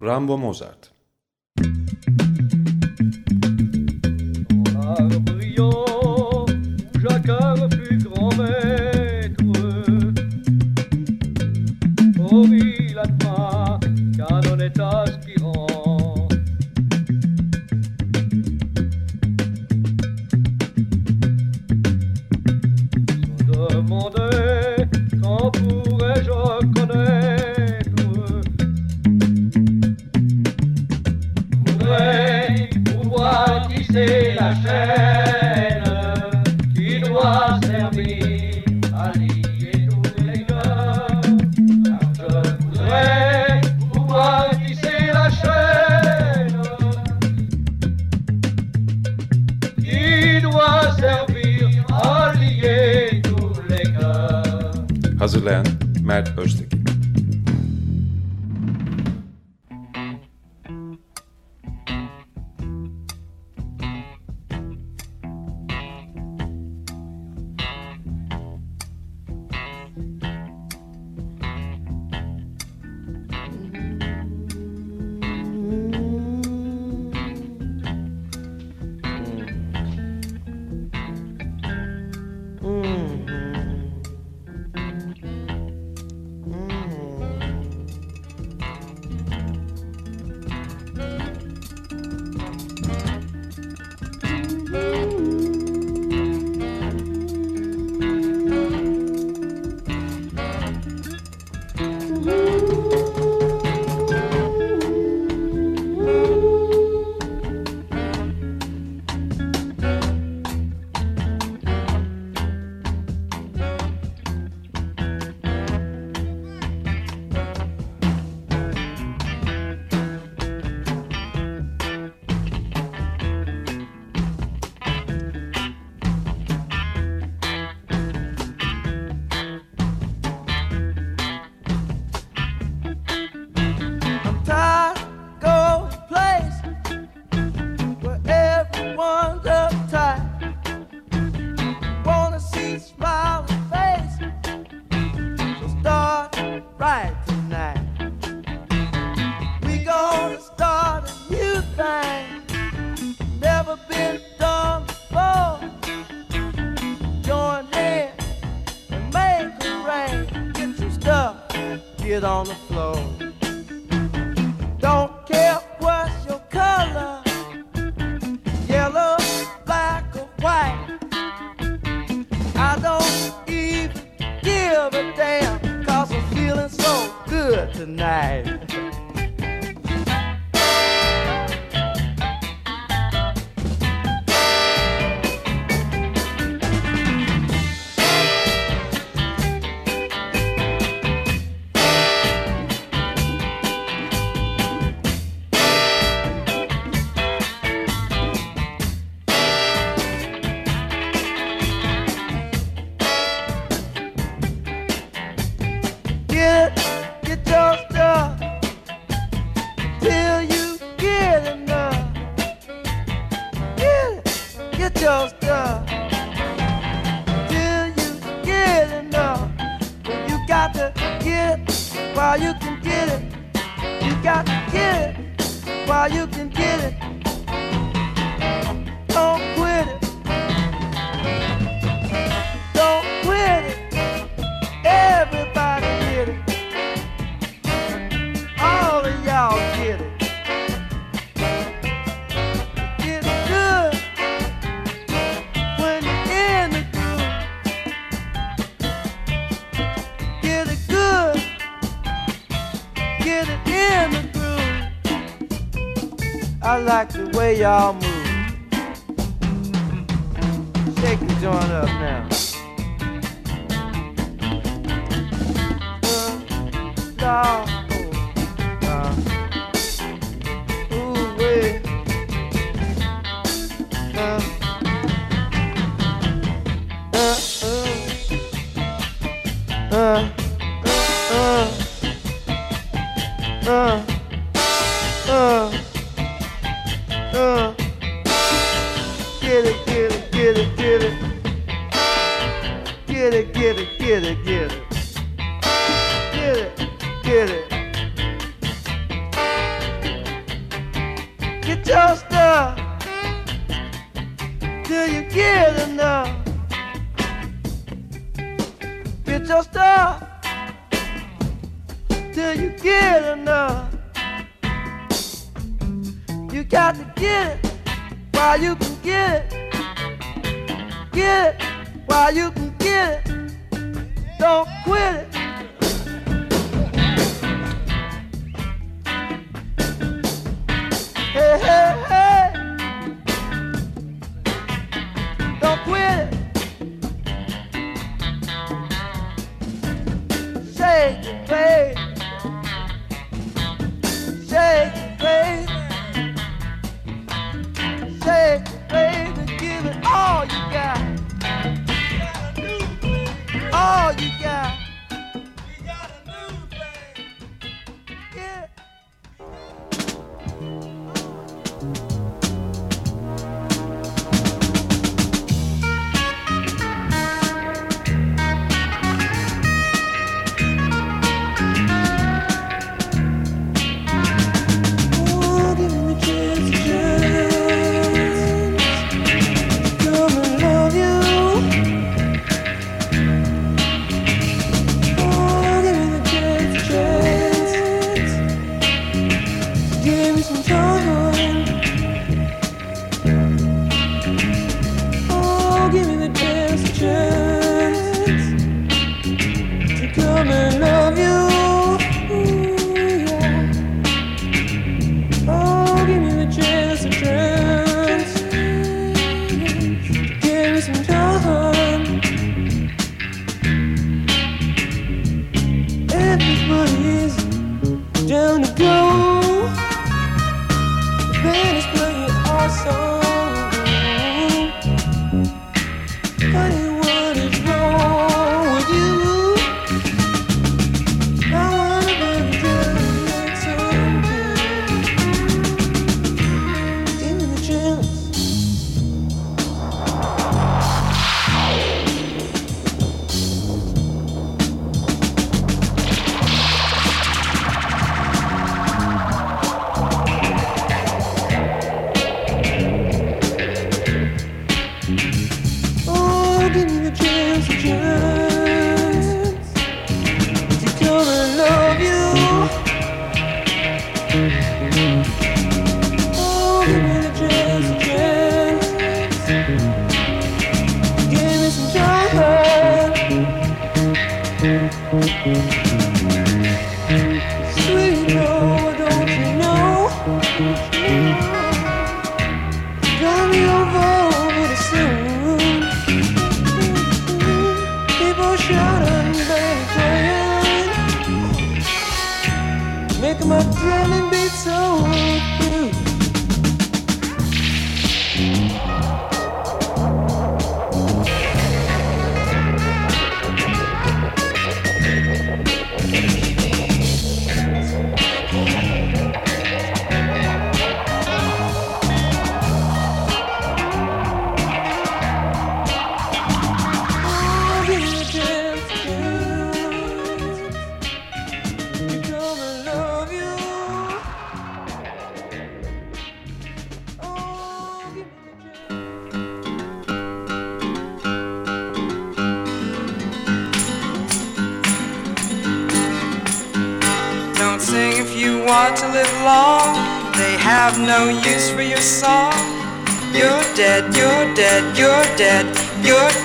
رامبو موزارت. Get it, get it, get it, get it. Get it, get it. Get your stuff. Do you get enough? Get your stuff. till you get enough? You got to get it while you can get it. Get it while you can it. Don't quit it.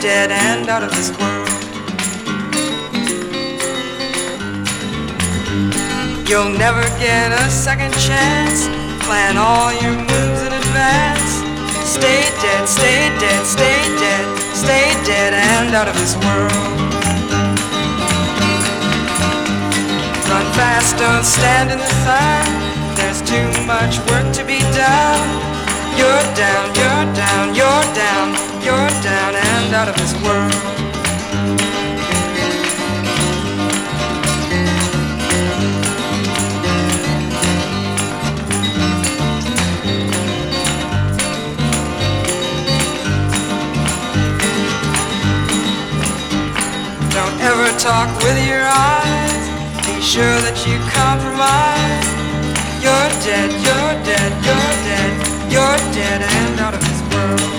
Dead and out of this world. You'll never get a second chance. Plan all your moves in advance. Stay dead, stay dead, stay dead, stay dead and out of this world. Run fast, don't stand in the sun. There's too much work to be done. You're down, you're down, you're down, you're down and out of this world. Don't ever talk with your eyes. Be sure that you compromise. You're dead, you're dead, you're dead you're dead,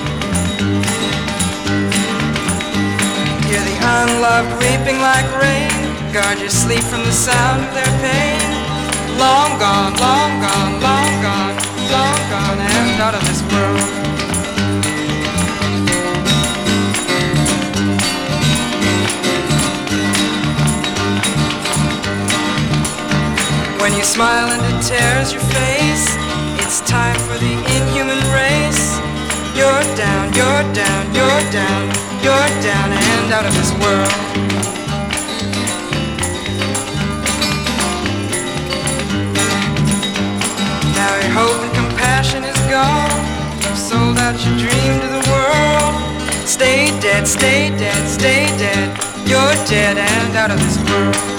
Unloved, weeping like rain. Guard your sleep from the sound of their pain. Long gone, long gone, long gone, long gone, and out of this world. When you smile and it tears your face, it's time for the inhuman race. You're down, you're down, you're down. You're down and out of this world. Now your hope and compassion is gone. You've sold out your dream to the world. Stay dead, stay dead, stay dead. You're dead and out of this world.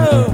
Oh.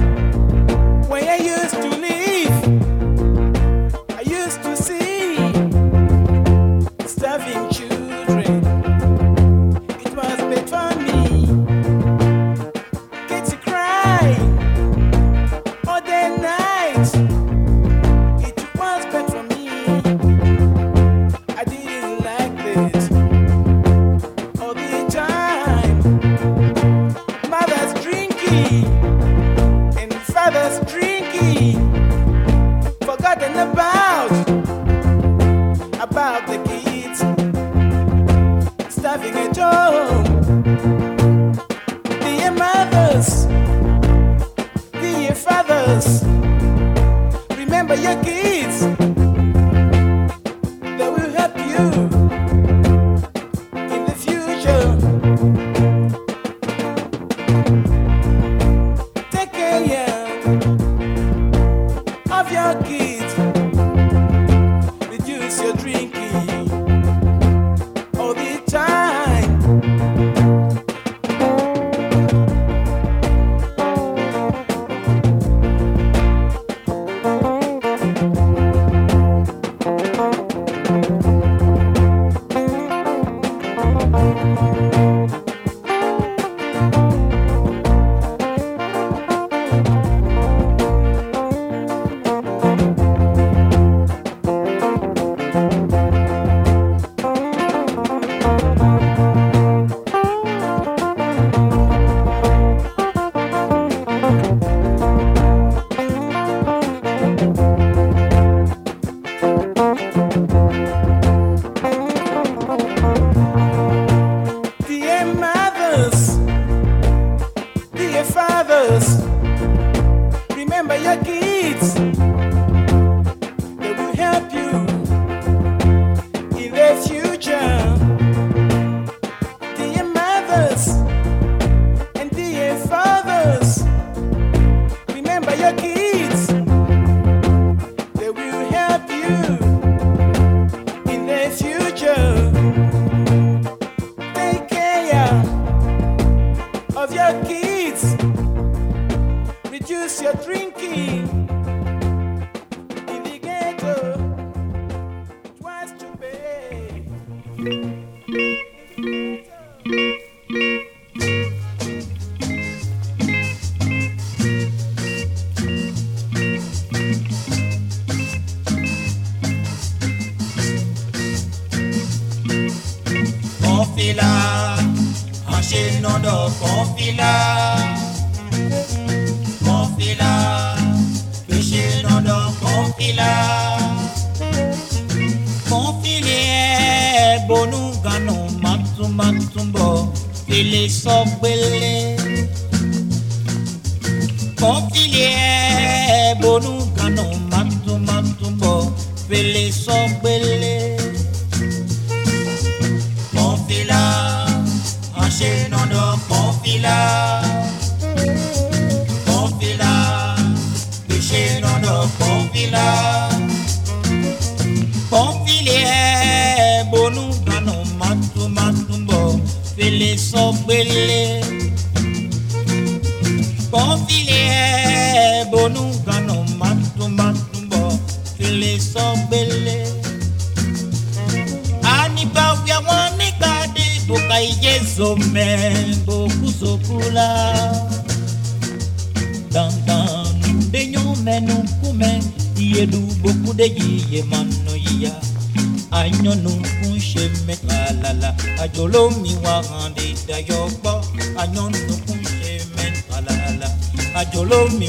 lẹ bonú kanú màtúmàtúbọ fèlè sọgbélé kọfìlà àṣẹ nàdọ kọfìlà. domaine beaucoup sokola tantan nde nyome nunkume iyedu bokude yiye mano yiya anyo nunkun se metralala ajolo mi wa hande dayo gbọ anyo nunkun se metralala ajolo mi.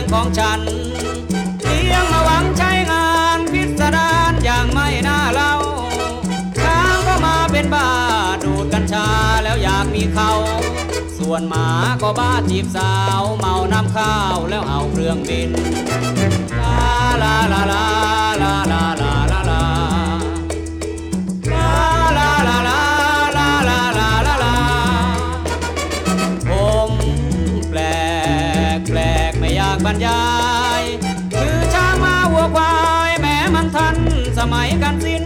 งของฉันเลี้ยงมาหวังใช้งานพิสดารอย่างไม่น่าเล่าช้างก็มาเป็นบ้าดูดกัญชาแล้วอยากมีเขา ส่วนหมาก็บ้าจีบสาว เมาน้ำข้าวแล้วเอาเครื่องบินลาลาลาลาลา ยายคือช้างมาวัวควายแม้มันทันสมัยกันสิ้น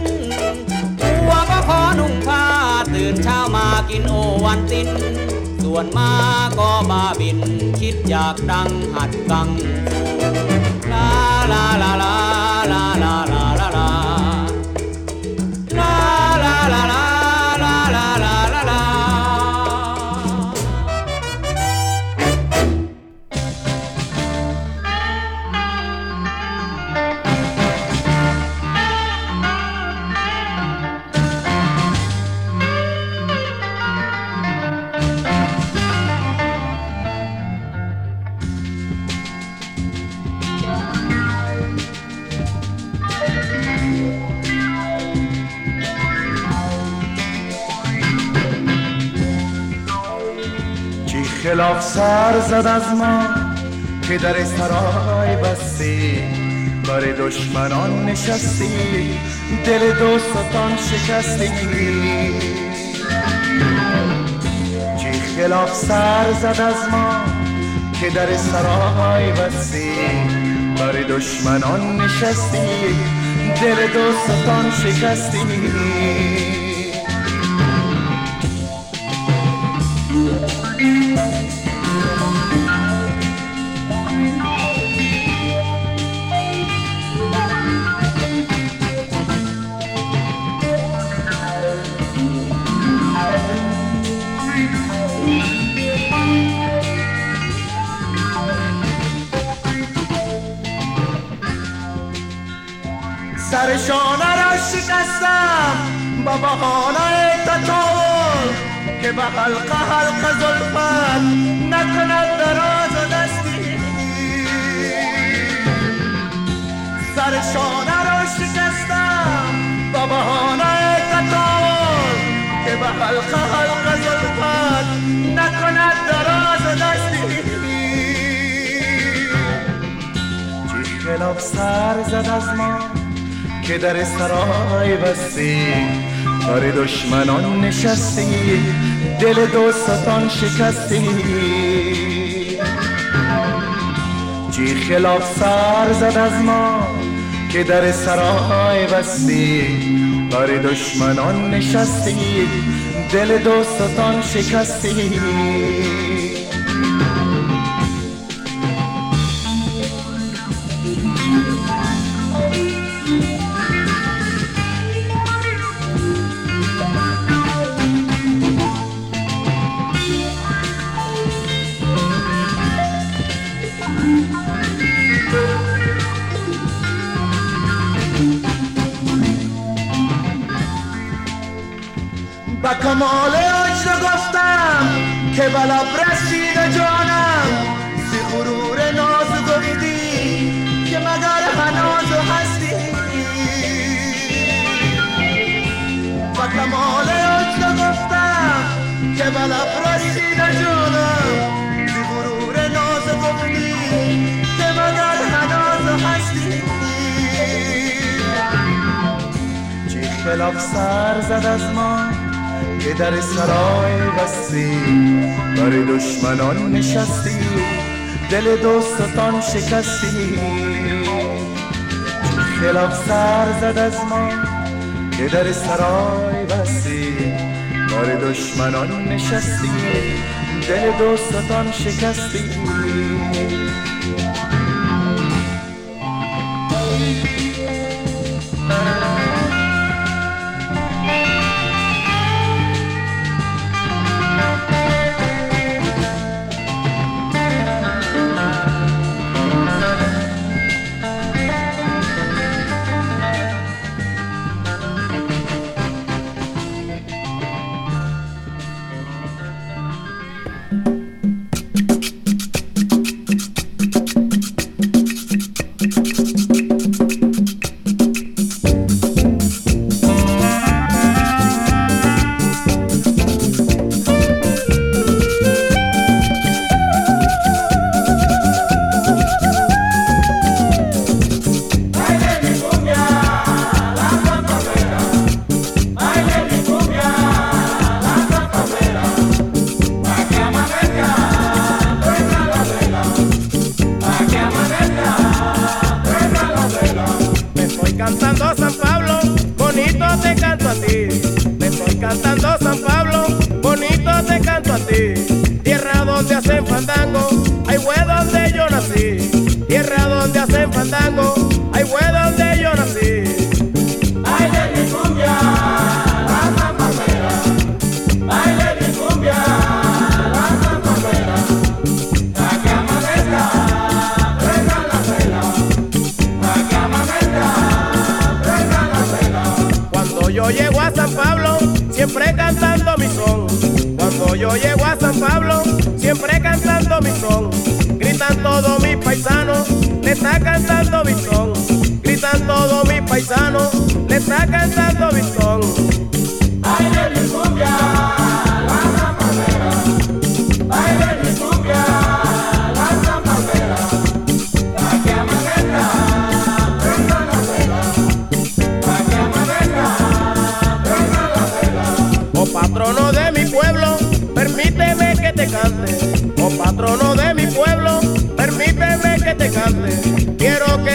วัวก็ขอนุ่งผ้าตื่นเช้ามากินโอวันตินส่วนมาก็มาบิน คิดอยากดังหัดกังลาลาลาลาลาลา سر زد از ما که در سرای بستی. بر دشمنان نشستی دل دوستان شکستی. چی خلاف سر زد از ما که در سرای بستی. بر دشمنان نشستی دل دوستان شکستی. شکستم با بهانه تطاول که به حلقه حلقه زلفت نکند دراز دستی. سر شانه را شکستم. با بهانه تطاول که به حلقه حلقه زلفت نکند دراز دستی. چی خلاف سر زد از ما. که در سرای بستی بر دشمنان نشستی دل دوستان شکستی. چی خلاف سر زد از ما که در سرای بستی بر دشمنان نشستی دل دوستان شکستی. با کمال عجر گفتم که بلب رسید جانم. زی غرور ناز گفتی که مگر هناز هستی. با کمال عجر گفتم که بلب رسید جانم. زی غرور ناز گفتی که مگر هناز هستی. چی خلاف سر زد از ما که در سرای بستی بر دشمنان نشستی دل دوستان شکستی. خلاف سر زد از ما که در سرای بستی بر دشمنان نشستی دل دوستان شکستی.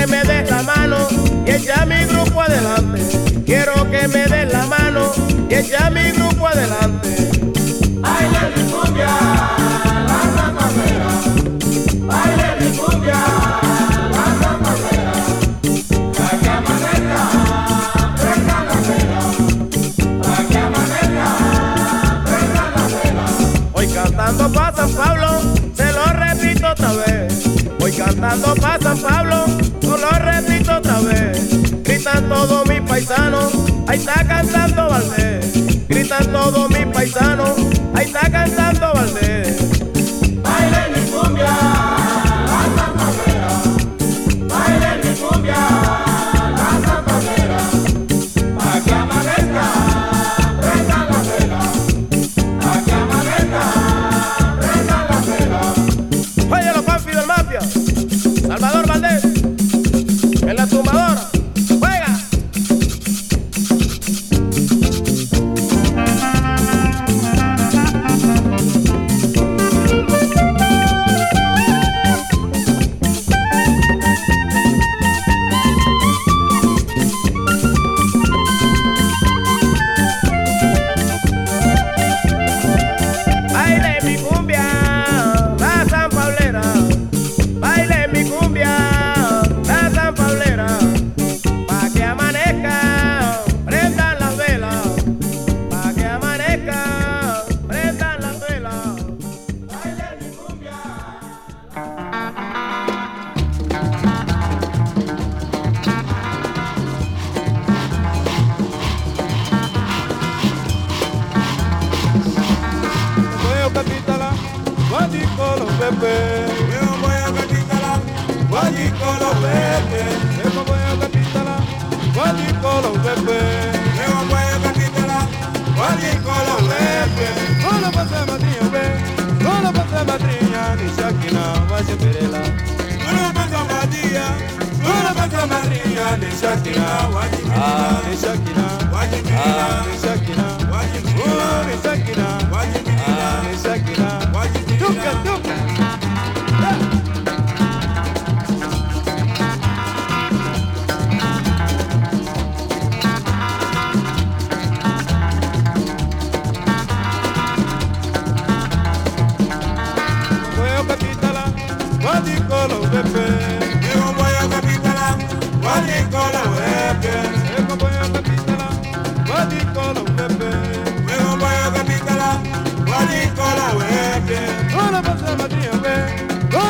me des la mano y echa mi grupo adelante. Quiero que me des la mano y echa mi grupo adelante. Baile mi cumbia, la zapatera. Baile mi cumbia, la. La que la vela. La la. Hoy cantando pa' San Pablo, se lo repito otra vez. Hoy cantando pa' San Pablo lo repito otra vez. Gritan todos mis paisanos, ahí está cantando Valdés. Gritan todos mis paisanos, ahí está cantando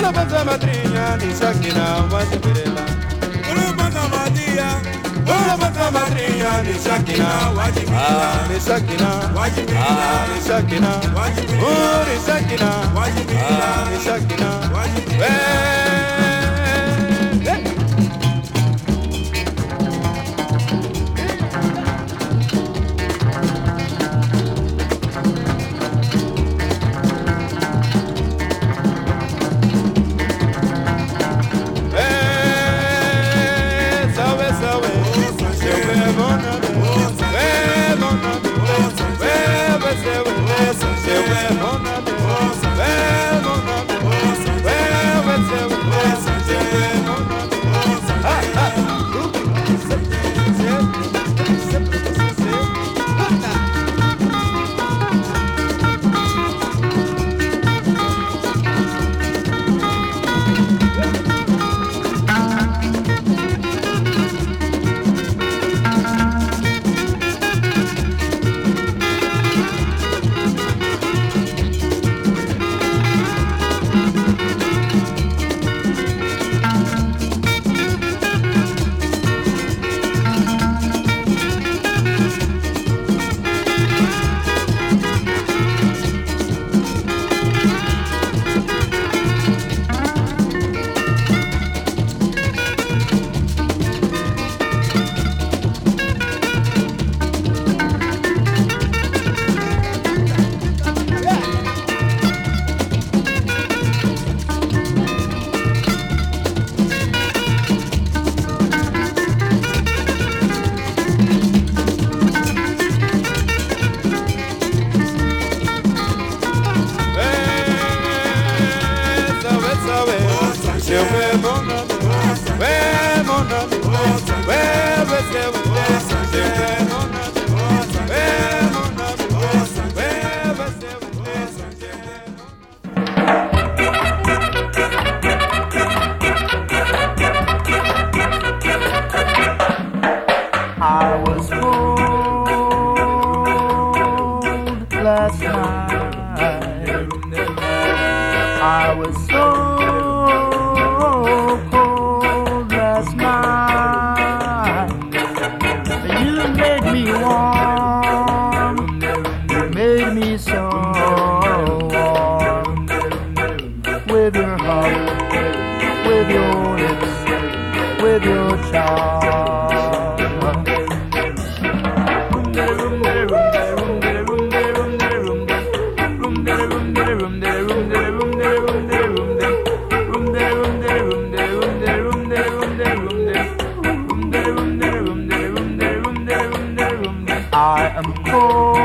Urubata madrinha, diz aqui não vai se virar. Urubata madrinha, Urubata madrinha, diz aqui não vai se virar. Diz aqui não. Diz aqui. Diz aqui. Diz aqui. I